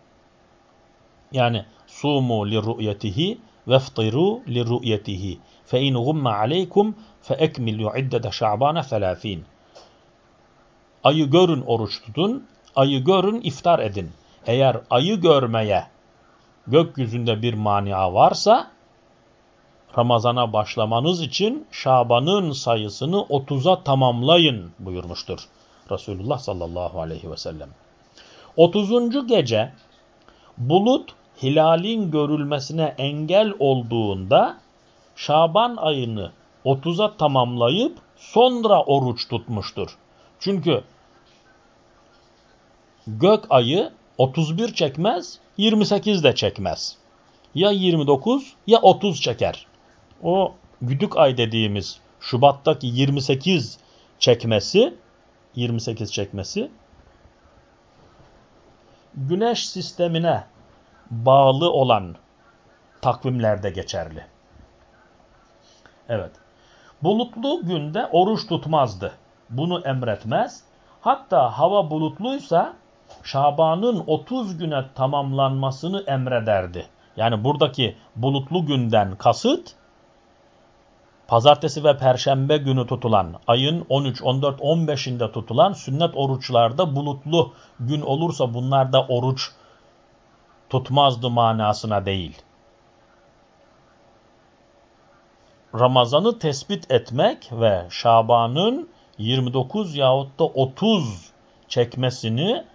Yani sumu li ru'yetihi veftiru li ru'yetihi fe in gumma aleykum fe ekmilu iddete şa'bana 30. Ayı görün oruç tutun, ayı görün iftar edin. Eğer ayı görmeye gökyüzünde bir mania varsa Ramazana başlamanız için Şaban'ın sayısını 30'a tamamlayın buyurmuştur Resulullah sallallahu aleyhi ve sellem. 30. gece bulut hilalin görülmesine engel olduğunda Şaban ayını 30'a tamamlayıp sonra oruç tutmuştur. Çünkü gök ayı 31 çekmez, 28 de çekmez. Ya 29 ya 30 çeker. O güdük ay dediğimiz Şubat'taki 28 çekmesi 28 çekmesi güneş sistemine bağlı olan takvimlerde geçerli. Evet. Bulutlu günde oruç tutmazdı. Bunu emretmez. Hatta hava bulutluysa Şaban'ın 30 güne tamamlanmasını emrederdi. Yani buradaki bulutlu günden kasıt pazartesi ve perşembe günü tutulan, ayın 13, 14, 15'inde tutulan sünnet oruçlarda bulutlu gün olursa bunlarda oruç tutmazdı manasına değil. Ramazan'ı tespit etmek ve Şaban'ın 29 yahut da 30 çekmesini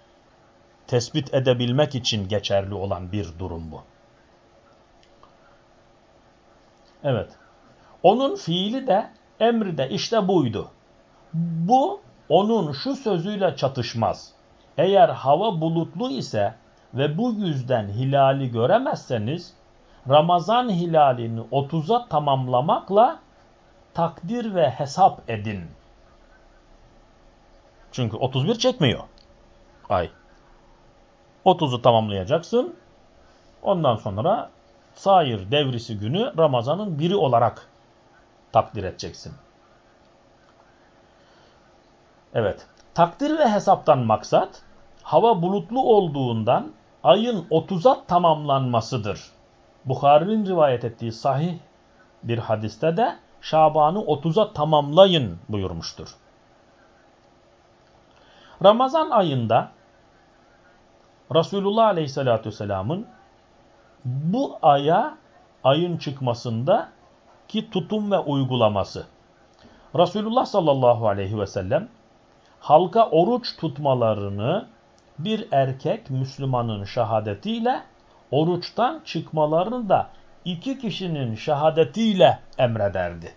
tespit edebilmek için geçerli olan bir durum bu. Evet. Onun fiili de emri de işte buydu. Bu onun şu sözüyle çatışmaz. Eğer hava bulutlu ise ve bu yüzden hilali göremezseniz Ramazan hilalini 30'a tamamlamakla takdir ve hesap edin. Çünkü 31 çekmiyor ay. 30'u tamamlayacaksın. Ondan sonra sair devrisi günü Ramazan'ın biri olarak takdir edeceksin. Evet. Takdir ve hesaptan maksat hava bulutlu olduğundan ayın 30'a tamamlanmasıdır. Bukhari'nin rivayet ettiği sahih bir hadiste de Şaban'ı 30'a tamamlayın buyurmuştur. Ramazan ayında Resulullah Aleyhisselatü Vesselam'ın bu aya ayın çıkmasında ki tutum ve uygulaması. Resulullah sallallahu aleyhi ve sellem halka oruç tutmalarını bir erkek Müslümanın şehadetiyle oruçtan çıkmalarını da iki kişinin şehadetiyle emrederdi.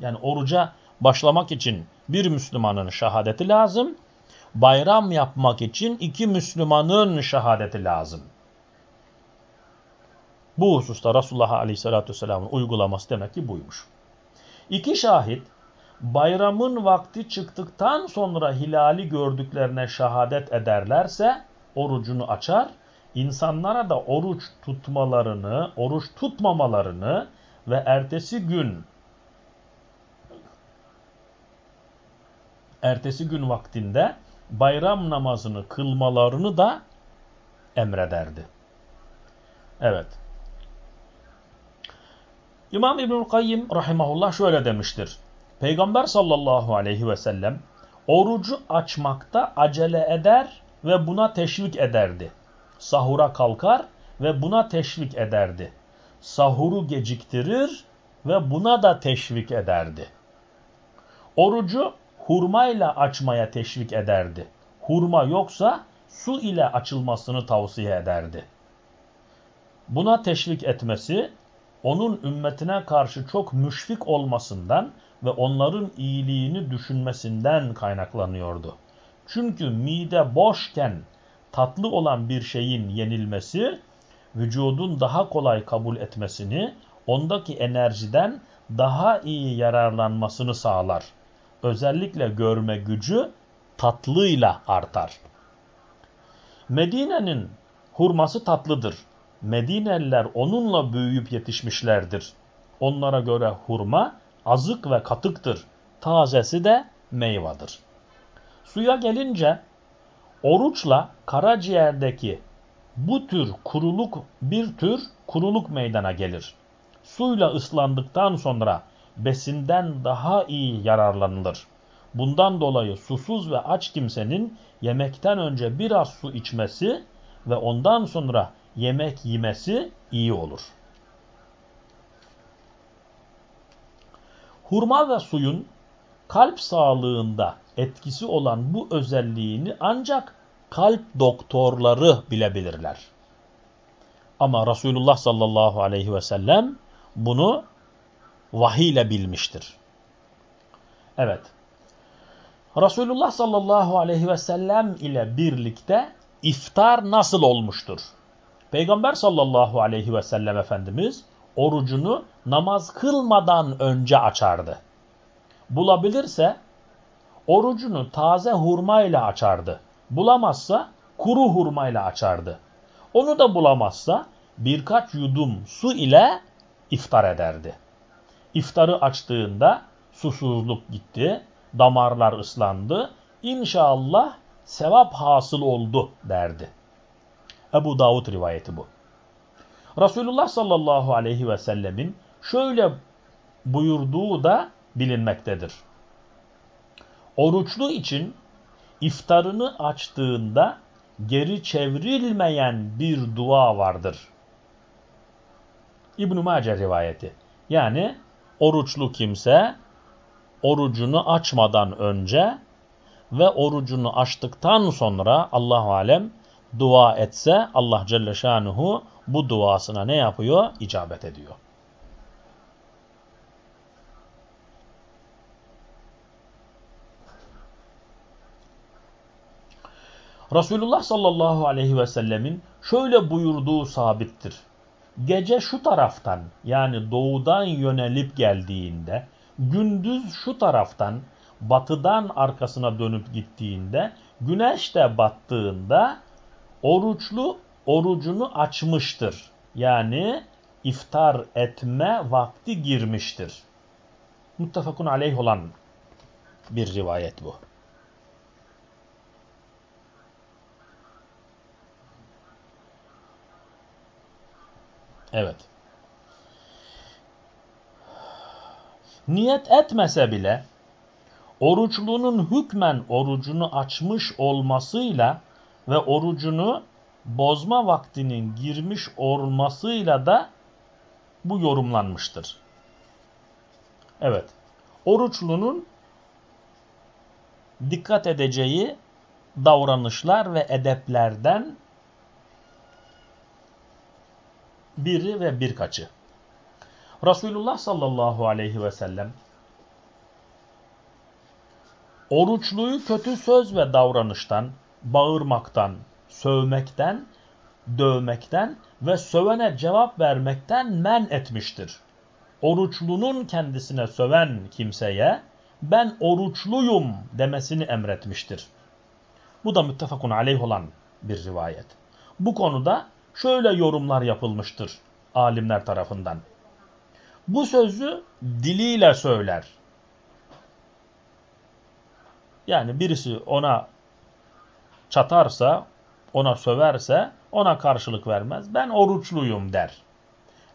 Yani oruca başlamak için bir Müslümanın şehadeti lazım. Bayram yapmak için iki Müslümanın şehadeti lazım. Bu hususta Resulullah Aleyhisselatü Vesselam'ın uygulaması demek ki buymuş. İki şahit bayramın vakti çıktıktan sonra hilali gördüklerine şehadet ederlerse orucunu açar. İnsanlara da oruç tutmalarını, oruç tutmamalarını ve ertesi gün ertesi gün vaktinde bayram namazını kılmalarını da emrederdi. Evet. İmam İbnül Kayyim rahimahullah şöyle demiştir. Peygamber sallallahu aleyhi ve sellem orucu açmakta acele eder ve buna teşvik ederdi. Sahura kalkar ve buna teşvik ederdi. Sahuru geciktirir ve buna da teşvik ederdi. Orucu hurmayla açmaya teşvik ederdi. Hurma yoksa su ile açılmasını tavsiye ederdi. Buna teşvik etmesi onun ümmetine karşı çok müşfik olmasından ve onların iyiliğini düşünmesinden kaynaklanıyordu. Çünkü mide boşken tatlı olan bir şeyin yenilmesi vücudun daha kolay kabul etmesini, ondaki enerjiden daha iyi yararlanmasını sağlar. Özellikle görme gücü tatlıyla artar. Medine'nin hurması tatlıdır. Medineliler onunla büyüyüp yetişmişlerdir. Onlara göre hurma azık ve katıktır. Tazesi de meyvadır. Suya gelince oruçla karaciğerdeki bu tür kuruluk bir tür kuruluk meydana gelir. Suyla ıslandıktan sonra besinden daha iyi yararlanılır. Bundan dolayı susuz ve aç kimsenin yemekten önce biraz su içmesi ve ondan sonra yemek yemesi iyi olur. Hurma ve suyun kalp sağlığında etkisi olan bu özelliğini ancak kalp doktorları bilebilirler. Ama Resulullah sallallahu aleyhi ve sellem bunu vahiy ile bilmiştir. Evet. Resulullah sallallahu aleyhi ve sellem ile birlikte iftar nasıl olmuştur? Peygamber sallallahu aleyhi ve sellem Efendimiz orucunu namaz kılmadan önce açardı. Bulabilirse orucunu taze hurmayla açardı. Bulamazsa kuru hurmayla açardı. Onu da bulamazsa birkaç yudum su ile iftar ederdi. İftarı açtığında susuzluk gitti, damarlar ıslandı, İnşallah sevap hasıl oldu derdi. Ebu Davud rivayeti bu. Resulullah sallallahu aleyhi ve sellemin şöyle buyurduğu da bilinmektedir. Oruçlu için iftarını açtığında geri çevrilmeyen bir dua vardır. İbn-i Mace rivayeti. Yani oruçlu kimse orucunu açmadan önce ve orucunu açtıktan sonra Allah alem dua etse Allah Celle Şanuhu bu duasına ne yapıyor? İcabet ediyor. Resulullah sallallahu aleyhi ve sellemin şöyle buyurduğu sabittir. Gece şu taraftan yani doğudan yönelip geldiğinde, gündüz şu taraftan batıdan arkasına dönüp gittiğinde, güneş de battığında oruçlu orucunu açmıştır. Yani iftar etme vakti girmiştir. Muttefakun aleyh olan bir rivayet bu. Evet. Niyet etmese bile oruçlunun hükmen orucunu açmış olmasıyla ve orucunu bozma vaktinin girmiş olmasıyla da bu yorumlanmıştır. Evet. Oruçlunun dikkat edeceği davranışlar ve edeplerden biri ve birkaçı. Resulullah sallallahu aleyhi ve sellem oruçluyu kötü söz ve davranıştan, bağırmaktan, sövmekten, dövmekten ve sövene cevap vermekten men etmiştir. Oruçlunun kendisine söven kimseye ben oruçluyum demesini emretmiştir. Bu da müttefakun aleyh olan bir rivayet. Bu konuda şöyle yorumlar yapılmıştır alimler tarafından. Bu sözü diliyle söyler. Yani birisi ona çatarsa, ona söverse ona karşılık vermez. Ben oruçluyum der.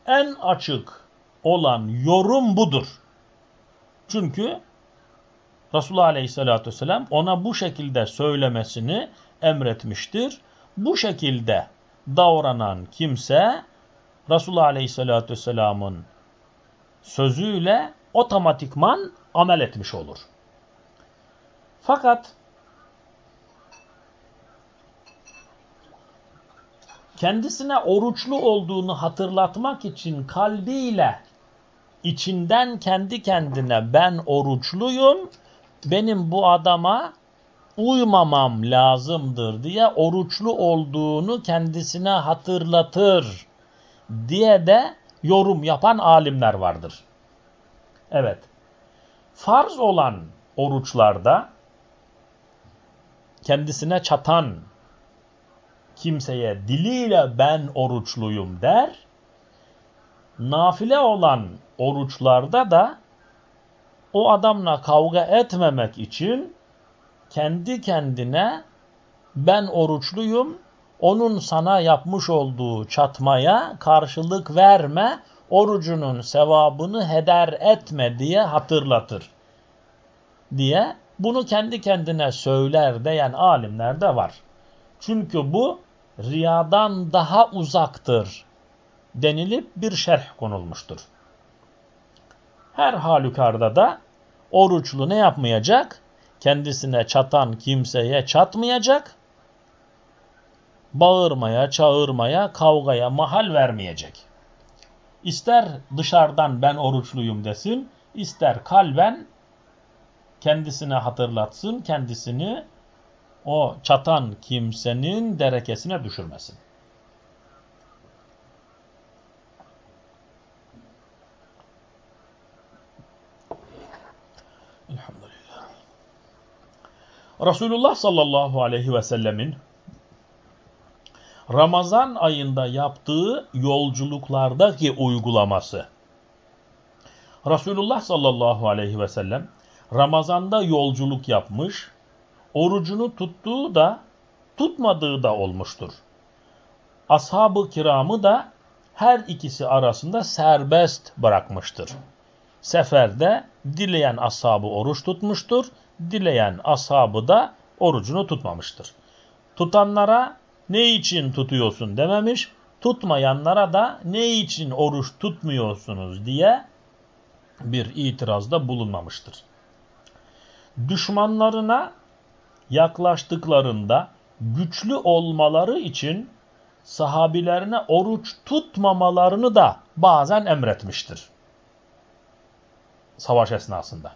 En açık olan yorum budur. Çünkü Resulullah Aleyhisselatü Vesselam ona bu şekilde söylemesini emretmiştir. Bu şekilde davranan kimse Resulullah Aleyhisselatü Vesselam'ın sözüyle otomatikman amel etmiş olur. Fakat kendisine oruçlu olduğunu hatırlatmak için kalbiyle içinden kendi kendine ben oruçluyum, benim bu adama uymamam lazımdır diye oruçlu olduğunu kendisine hatırlatır diye de yorum yapan alimler vardır. Evet, farz olan oruçlarda kendisine çatan kimseye diliyle ben oruçluyum der. Nafile olan oruçlarda da o adamla kavga etmemek için kendi kendine ben oruçluyum, onun sana yapmış olduğu çatmaya karşılık verme, orucunun sevabını heder etme diye hatırlatır. Diye bunu kendi kendine söyler diyen alimler de var. Çünkü bu riyadan daha uzaktır denilip bir şerh konulmuştur. Her halükarda da oruçlu ne yapmayacak? Kendisine çatan kimseye çatmayacak. Bağırmaya, çağırmaya, kavgaya mahal vermeyecek. İster dışarıdan ben oruçluyum desin, ister kalben kendisine hatırlatsın, kendisini o çatan kimsenin derekesine düşürmesin. Resulullah sallallahu aleyhi ve sellemin Ramazan ayında yaptığı yolculuklardaki uygulaması. Resulullah sallallahu aleyhi ve sellem Ramazanda yolculuk yapmış, orucunu tuttuğu da tutmadığı da olmuştur. Ashab-ı kiramı da her ikisi arasında serbest bırakmıştır. Seferde dileyen ashabı oruç tutmuştur, dileyen ashabı da orucunu tutmamıştır. Tutanlara ne için tutuyorsun dememiş, tutmayanlara da ne için oruç tutmuyorsunuz diye bir itirazda bulunmamıştır. Düşmanlarına yaklaştıklarında güçlü olmaları için sahabilerine oruç tutmamalarını da bazen emretmiştir. Savaş esnasında.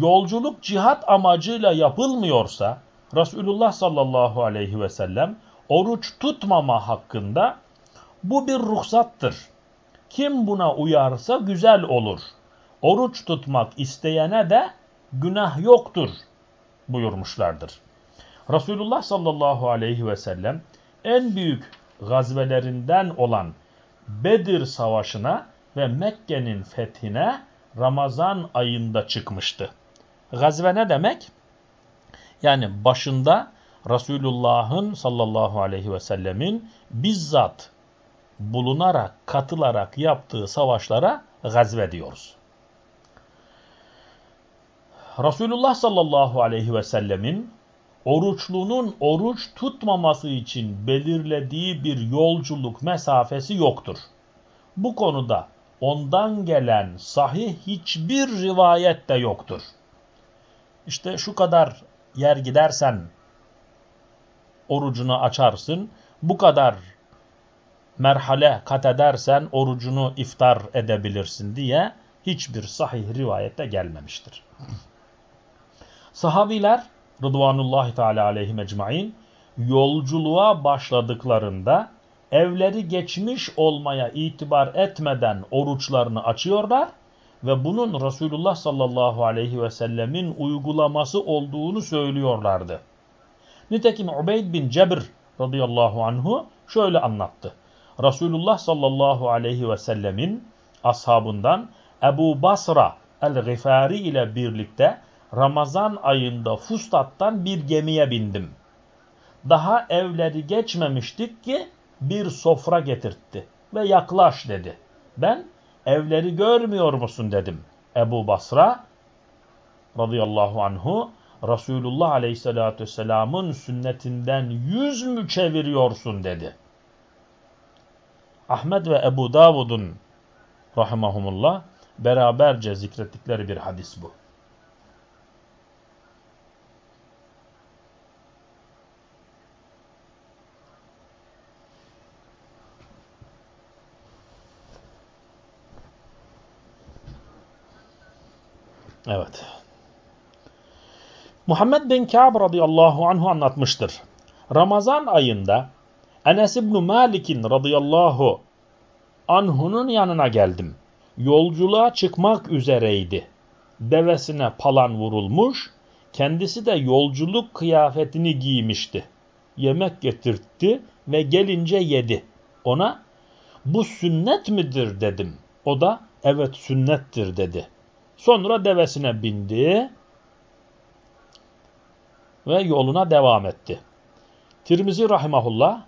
Yolculuk cihat amacıyla yapılmıyorsa Resulullah sallallahu aleyhi ve sellem oruç tutmama hakkında bu bir ruhsattır. Kim buna uyarsa güzel olur. Oruç tutmak isteyene de günah yoktur buyurmuşlardır. Resulullah sallallahu aleyhi ve sellem en büyük gazvelerinden olan Bedir Savaşı'na ve Mekke'nin fethine Ramazan ayında çıkmıştı. Gazve ne demek? Yani başında Resulullah'ın sallallahu aleyhi ve sellemin bizzat bulunarak, katılarak yaptığı savaşlara gazve diyoruz. Resulullah sallallahu aleyhi ve sellemin oruçlunun oruç tutmaması için belirlediği bir yolculuk mesafesi yoktur. Bu konuda ondan gelen sahih hiçbir rivayet de yoktur. İşte şu kadar yer gidersen orucunu açarsın, bu kadar merhale kat edersen orucunu iftar edebilirsin diye hiçbir sahih rivayette gelmemiştir. Sahabiler Rıdvanullahi Teala aleyhi ecmain yolculuğa başladıklarında evleri geçmiş olmaya itibar etmeden oruçlarını açıyorlar ve bunun Resulullah sallallahu aleyhi ve sellemin uygulaması olduğunu söylüyorlardı. Nitekim Ubeyd bin Cebr radıyallahu anhu şöyle anlattı. Resulullah sallallahu aleyhi ve sellemin ashabından Ebu Basra el-Gifari ile birlikte Ramazan ayında Fustat'tan bir gemiye bindim. Daha evleri geçmemiştik ki bir sofra getirtti ve yaklaş dedi. Ben evleri görmüyor musun dedim. Ebu Basra radıyallahu anhu Resulullah aleyhissalatü vesselamın sünnetinden yüz mü çeviriyorsun dedi. Ahmet ve Ebu Davud'un rahimahumullah beraberce zikrettikleri bir hadis bu. Evet. Muhammed bin Ka'b radıyallahu anhu anlatmıştır. Ramazan ayında Enes İbn Malik'in radıyallahu anhunun yanına geldim. Yolculuğa çıkmak üzereydi. Devesine palan vurulmuş, kendisi de yolculuk kıyafetini giymişti. Yemek getirtti ve gelince yedi. Ona bu sünnet midir dedim. O da evet sünnettir dedi. Sonra devesine bindi ve yoluna devam etti. Tirmizi rahimahullah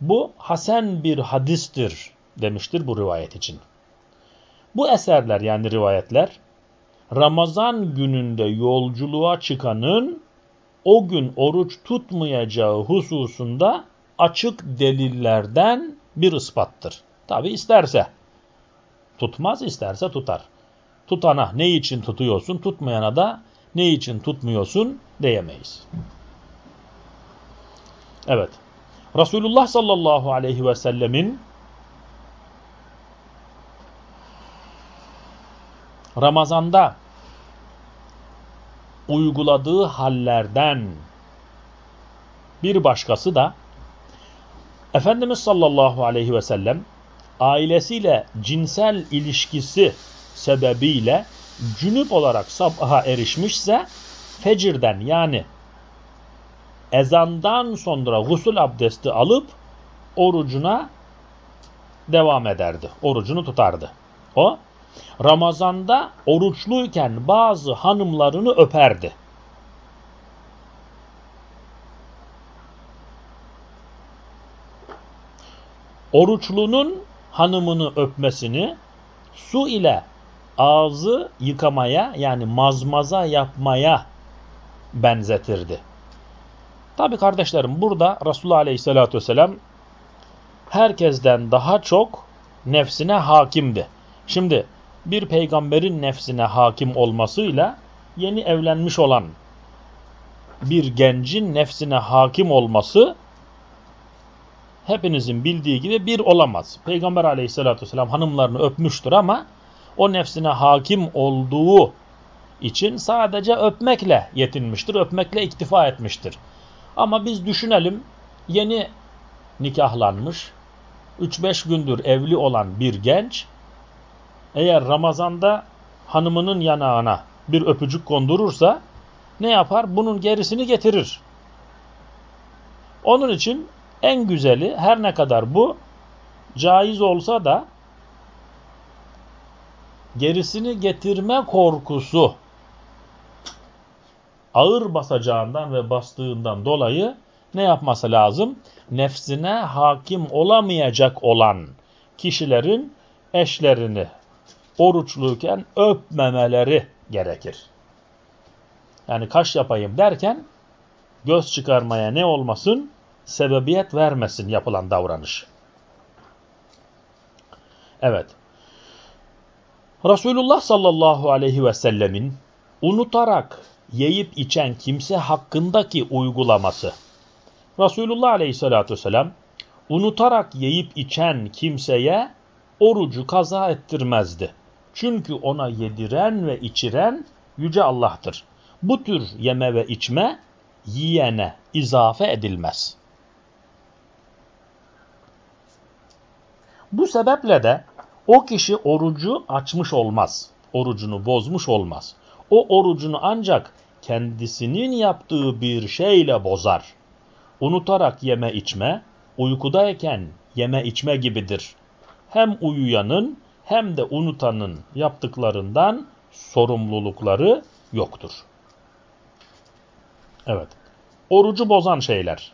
bu hasen bir hadistir demiştir bu rivayet için. Bu eserler yani rivayetler Ramazan gününde yolculuğa çıkanın o gün oruç tutmayacağı hususunda açık delillerden bir ispattır. Tabi isterse tutmaz, isterse tutar. Tutana ne için tutuyorsun, tutmayana da ne için tutmuyorsun diyemeyiz. Evet. Resulullah sallallahu aleyhi ve sellemin Ramazanda uyguladığı hallerden bir başkası da Efendimiz sallallahu aleyhi ve sellem ailesiyle cinsel ilişkisi sebebiyle cünüp olarak sabaha erişmişse fecirden yani ezandan sonra gusül abdesti alıp orucuna devam ederdi. Orucunu tutardı. O Ramazanda oruçluyken bazı hanımlarını öperdi. Oruçlunun hanımını öpmesini su ile ağzı yıkamaya yani mazmaza yapmaya benzetirdi. Tabi kardeşlerim burada Resulullah Aleyhisselatü Vesselam herkesten daha çok nefsine hakimdi. Şimdi bir peygamberin nefsine hakim olmasıyla yeni evlenmiş olan bir gencin nefsine hakim olması hepinizin bildiği gibi bir olamaz. Peygamber aleyhissalatü vesselam hanımlarını öpmüştür ama o nefsine hakim olduğu için sadece öpmekle yetinmiştir, öpmekle iktifa etmiştir. Ama biz düşünelim yeni nikahlanmış, 3-5 gündür evli olan bir genç eğer Ramazan'da hanımının yanağına bir öpücük kondurursa ne yapar? Bunun gerisini getirir. Onun için en güzeli her ne kadar bu caiz olsa da gerisini getirme korkusu ağır basacağından ve bastığından dolayı ne yapması lazım? Nefsine hakim olamayacak olan kişilerin eşlerini oruçluyken öpmemeleri gerekir. Yani kaş yapayım derken göz çıkarmaya ne olmasın? Sebebiyet vermesin yapılan davranış. Evet. Resulullah sallallahu aleyhi ve sellemin unutarak yiyip içen kimse hakkındaki uygulaması. Resulullah aleyhissalatü vesselam unutarak yiyip içen kimseye orucu kaza ettirmezdi. Çünkü ona yediren ve içiren Yüce Allah'tır. Bu tür yeme ve içme yiyene izafe edilmez. Bu sebeple de o kişi orucu açmış olmaz. Orucunu bozmuş olmaz. O orucunu ancak kendisinin yaptığı bir şeyle bozar. Unutarak yeme içme, uykudayken yeme içme gibidir. Hem uyuyanın hem de unutanın yaptıklarından sorumlulukları yoktur. Evet. Orucu bozan şeyler.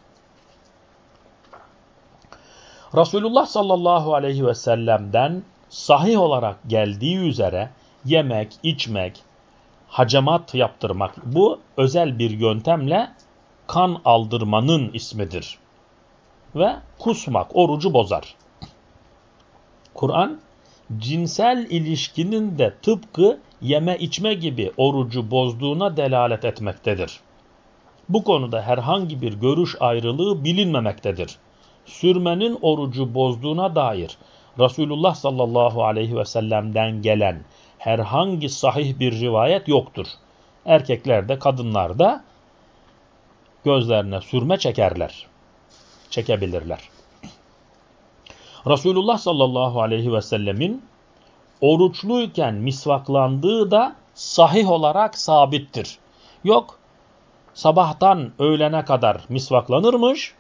Resulullah sallallahu aleyhi ve sellem'den sahih olarak geldiği üzere yemek, içmek, hacamat yaptırmak bu özel bir yöntemle kan aldırmanın ismidir. Ve kusmak orucu bozar. Kur'an cinsel ilişkinin de tıpkı yeme içme gibi orucu bozduğuna delalet etmektedir. Bu konuda herhangi bir görüş ayrılığı bilinmemektedir. Sürmenin orucu bozduğuna dair Resulullah sallallahu aleyhi ve sellem'den gelen herhangi sahih bir rivayet yoktur. Erkekler de kadınlar da gözlerine sürme çekerler. Çekebilirler. Resulullah sallallahu aleyhi ve sellemin oruçluyken misvaklandığı da sahih olarak sabittir. Yok sabahtan öğlene kadar misvaklanırmış,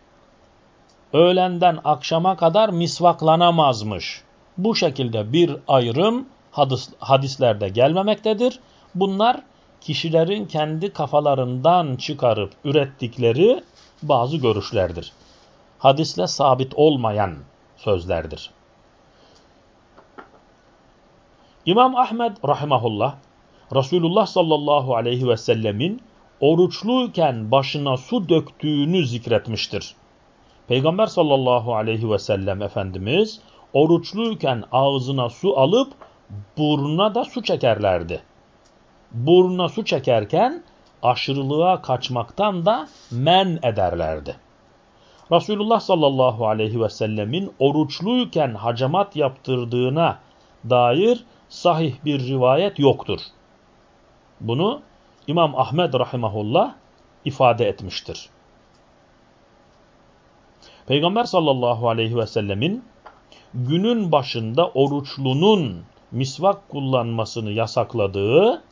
öğlenden akşama kadar misvaklanamazmış. Bu şekilde bir ayrım hadis, hadislerde gelmemektedir. Bunlar kişilerin kendi kafalarından çıkarıp ürettikleri bazı görüşlerdir. Hadisle sabit olmayan sözlerdir. İmam Ahmed rahimahullah Resulullah sallallahu aleyhi ve sellemin oruçluyken başına su döktüğünü zikretmiştir. Peygamber sallallahu aleyhi ve sellem Efendimiz oruçluyken ağzına su alıp burnuna da su çekerlerdi. Burnuna su çekerken aşırılığa kaçmaktan da men ederlerdi. Resulullah sallallahu aleyhi ve sellemin oruçluyken hacamat yaptırdığına dair sahih bir rivayet yoktur. Bunu İmam Ahmed rahimahullah ifade etmiştir. Peygamber sallallahu aleyhi ve sellemin günün başında oruçlunun misvak kullanmasını yasakladığı,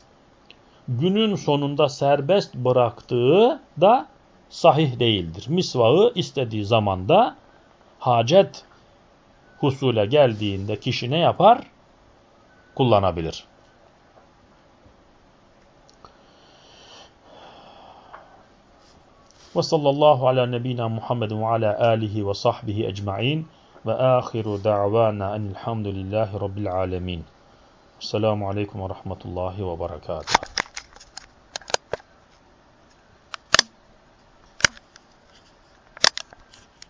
günün sonunda serbest bıraktığı da sahih değildir. Misvağı istediği zamanda hacet husule geldiğinde kişi ne yapar? Kullanabilir. Ve sallallahu ala nebina Muhammedin ve ala alihi ve sahbihi ecma'in ve ahiru da'vana enilhamdülillahi rabbil alemin. Selamun aleyküm ve rahmetullahi ve berekatuhu.